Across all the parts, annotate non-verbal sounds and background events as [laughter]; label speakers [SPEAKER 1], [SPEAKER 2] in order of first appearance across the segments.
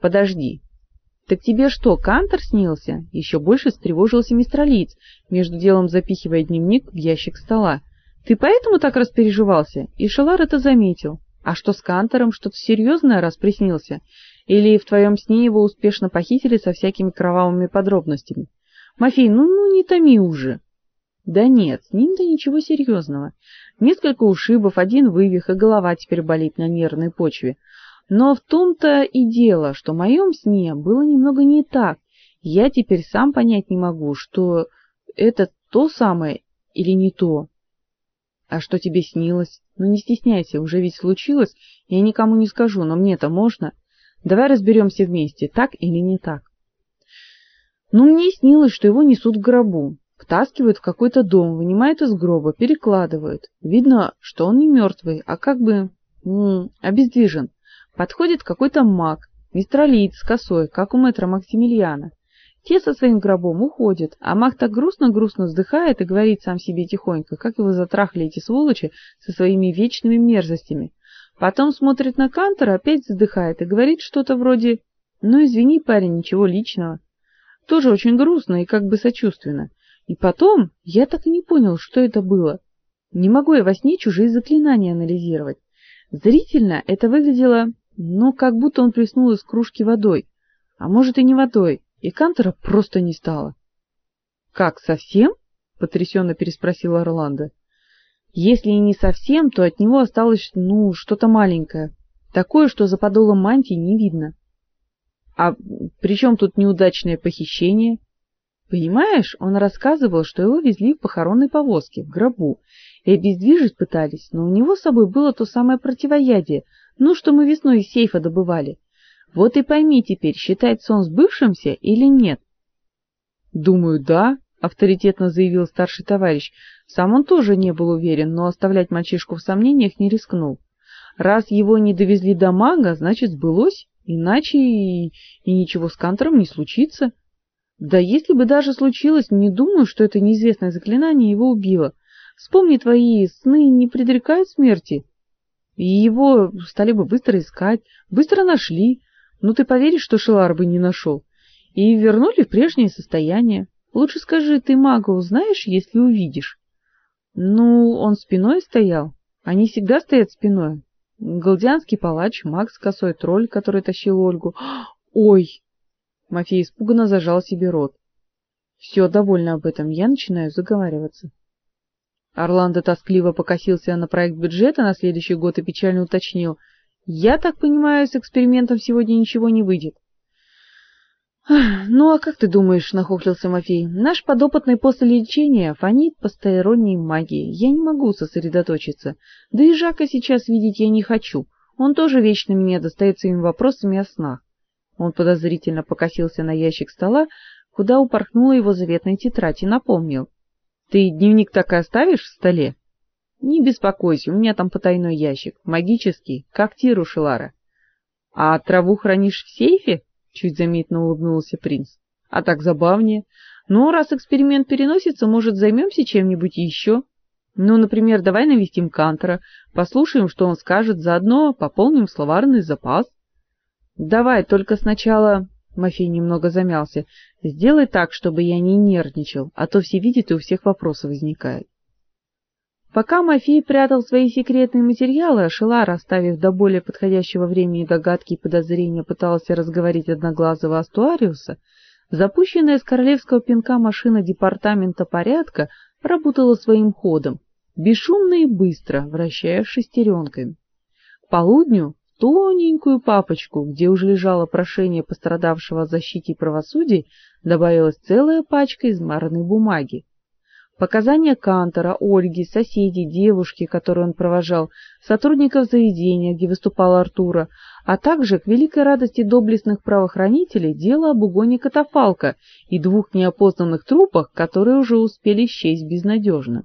[SPEAKER 1] Подожди. Так тебе что, Кантор снился? Еще больше встревожился мистер Лиц, между делом запихивая дневник в ящик стола. Ты поэтому так распереживался? И Шелар это заметил. А что с Кантором? Что-то серьезное раз? Или в твоем сне его успешно похитили со всякими кровавыми подробностями? Мафей, ну, ну не томи уже. Да нет, с ним-то ничего серьезного. Несколько ушибов, один вывих, и голова теперь болит на нервной почве. Но в том-то и дело, что в моем сне было немного не так. Я теперь сам понять не могу, что это то самое или не то. А что тебе снилось? Ну не стесняйся, уже ведь случилось. Я никому не скажу, но мне-то можно. Давай разберемся вместе, так или не так. Ну мне снилось, что его несут в гробу, втаскивают в какой-то дом, вынимают из гроба, перекладывают. Видно, что он не мертвый, а как бы м обездвижен. Подходит какой-то маг, мистралиец с косой, как у мэтра Максимилиана. Те со своим гробом уходят, а маг так грустно-грустно вздыхает и говорит сам себе тихонько, как его затрахали эти сволочи со своими вечными мерзостями. Потом смотрит на Кантора, опять вздыхает и говорит что-то вроде «Ну, извини, парень, ничего личного». Тоже очень грустно и как бы сочувственно. И потом я так и не понял, что это было. Не могу я во сне чужие заклинания анализировать. Зрительно это выглядело, ну, как будто он плеснул из кружки водой. А может и не водой, и Кантера просто не стало. Как, совсем? потрясенно переспросила Орландо. Если и не совсем, то от него осталось, ну, что-то маленькое, такое, что за подолом мантии не видно. А при чем тут неудачное похищение? Понимаешь, он рассказывал, что его везли в похоронной повозке, в гробу, и обездвижить пытались, но у него с собой было то самое противоядие, ну, что мы весной из сейфа добывали. Вот и пойми теперь, считать сон сбывшимся или нет. Думаю, да, авторитетно заявил старший товарищ. Сам он тоже не был уверен, но оставлять мальчишку в сомнениях не рискнул. Раз его не довезли до мага, значит, сбылось. Иначе и, и ничего с Кантором не случится. Да если бы даже случилось, не думаю, что это неизвестное заклинание его убило. Вспомни, твои сны не предрекают смерти. И его стали бы быстро искать, быстро нашли. Ну ты поверишь, что Шелар бы не нашел? И вернули в прежнее состояние. Лучше скажи, ты мага узнаешь, если увидишь? Ну, он спиной стоял. Они всегда стоят спиной. Галдианский палач, маг с косой тролль, который тащил Ольгу. [gasps] Ой! Мафей испуганно зажал себе рот. Все, довольно об этом, я начинаю заговариваться. Орландо тоскливо покосился на проект бюджета на следующий год и печально уточнил: "Я так понимаю, с экспериментом сегодня ничего не выйдет". Ну а как ты думаешь, нахохлился Мафей. Наш подопытный после лечения фонит посторонней магией. Я не могу сосредоточиться. Да и Жака сейчас видеть я не хочу. Он тоже вечно меня достает своими вопросами о снах. Он подозрительно покосился на ящик стола, куда упорхнула его заветная тетрадь и напомнил: "Ты дневник так и оставишь в столе?" "Не беспокойся, у меня там потайной ящик, магический, как тиру Шелара. А траву хранишь в сейфе?" чуть заметно улыбнулся принц. А так забавнее. Ну, раз эксперимент переносится, может, займемся чем-нибудь еще? Ну, например, давай навестим Кантера, послушаем, что он скажет, заодно пополним словарный запас. Давай, только сначала, Мафей немного замялся. Сделай так, чтобы я не нервничал, а то все видят и у всех вопросы возникают. Пока Мафей прятал свои секретные материалы, Шелар, оставив до более подходящего времени догадки и подозрения, пытался разговорить одноглазого Астуариуса, запущенная с королевского пинка машина департамента порядка работала своим ходом, бесшумно и быстро, вращая шестеренками. К полудню тоненькую папочку, где уже лежало прошение пострадавшего о защите и правосудии, добавилась целая пачка измаранной бумаги. Показания Кантора, Ольги, соседей, девушки, которую он провожал, сотрудников заведения, где выступал Артура, а также, к великой радости доблестных правоохранителей, дело об угоне катафалка и двух неопознанных трупах, которые уже успели исчезнуть безнадежно.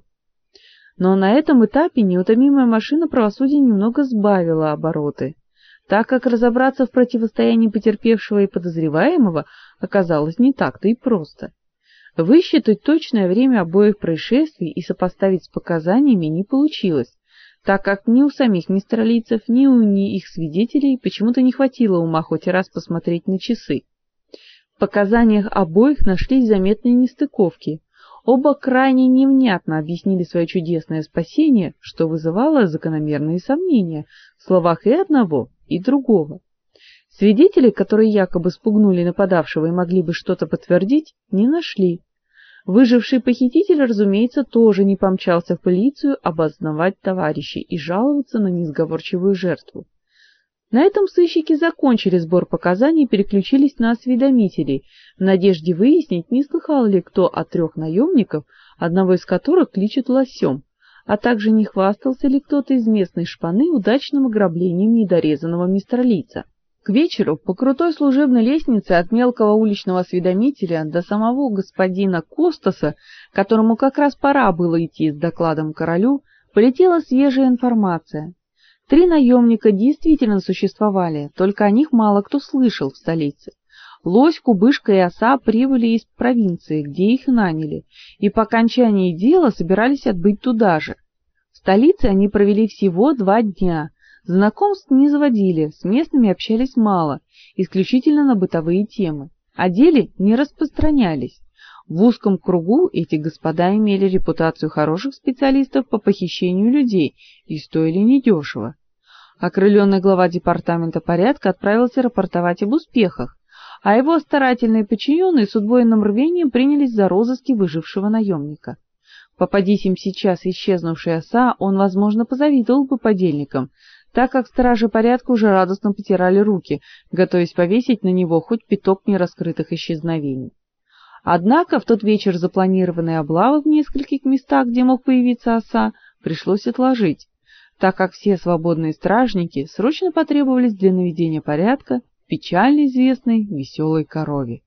[SPEAKER 1] Но на этом этапе неутомимая машина правосудия немного сбавила обороты, так как разобраться в противостоянии потерпевшего и подозреваемого оказалось не так-то и просто. Высчитать точное время обоих происшествий и сопоставить с показаниями не получилось, так как ни у самих мистралийцев, ни у ни их свидетелей почему-то не хватило ума хоть раз посмотреть на часы. В показаниях обоих нашлись заметные нестыковки. Оба крайне невнятно объяснили свое чудесное спасение, что вызывало закономерные сомнения в словах и одного, и другого. Свидетелей, которые якобы спугнули нападавшего и могли бы что-то подтвердить, не нашли. Выживший похититель, разумеется, тоже не помчался в полицию обознавать товарищей и жаловаться на несговорчивую жертву. На этом сыщики закончили сбор показаний и переключились на осведомителей, в надежде выяснить, не слыхал ли кто о трех наемников, одного из которых кличут Лосем, а также не хвастался ли кто-то из местной шпаны удачным ограблением недорезанного мистралийца. К вечеру по крутой служебной лестнице от мелкого уличного осведомителя до самого господина Костаса, которому как раз пора было идти с докладом королю, полетела свежая информация. Три наемника действительно существовали, только о них мало кто слышал в столице. Лось, Кубышка и Оса прибыли из провинции, где их наняли, и по окончании дела собирались отбыть туда же. В столице они провели всего два дня, Знакомств не заводили, с местными общались мало, исключительно на бытовые темы. О деле не распространялись. В узком кругу эти господа имели репутацию хороших специалистов по похищению людей и стоили недешево. Окрыленный глава департамента порядка отправился рапортовать об успехах, а его старательные подчиненные с удвоенным рвением принялись за розыски выжившего наемника. Попадись им сейчас исчезнувший оса, он, возможно, позавидовал бы подельникам, так как стражи порядка уже радостно потирали руки, готовясь повесить на него хоть пяток нераскрытых исчезновений. Однако в тот вечер запланированные облавы в нескольких местах, где мог появиться оса, пришлось отложить, так как все свободные стражники срочно потребовались для наведения порядка печально известной веселой корове.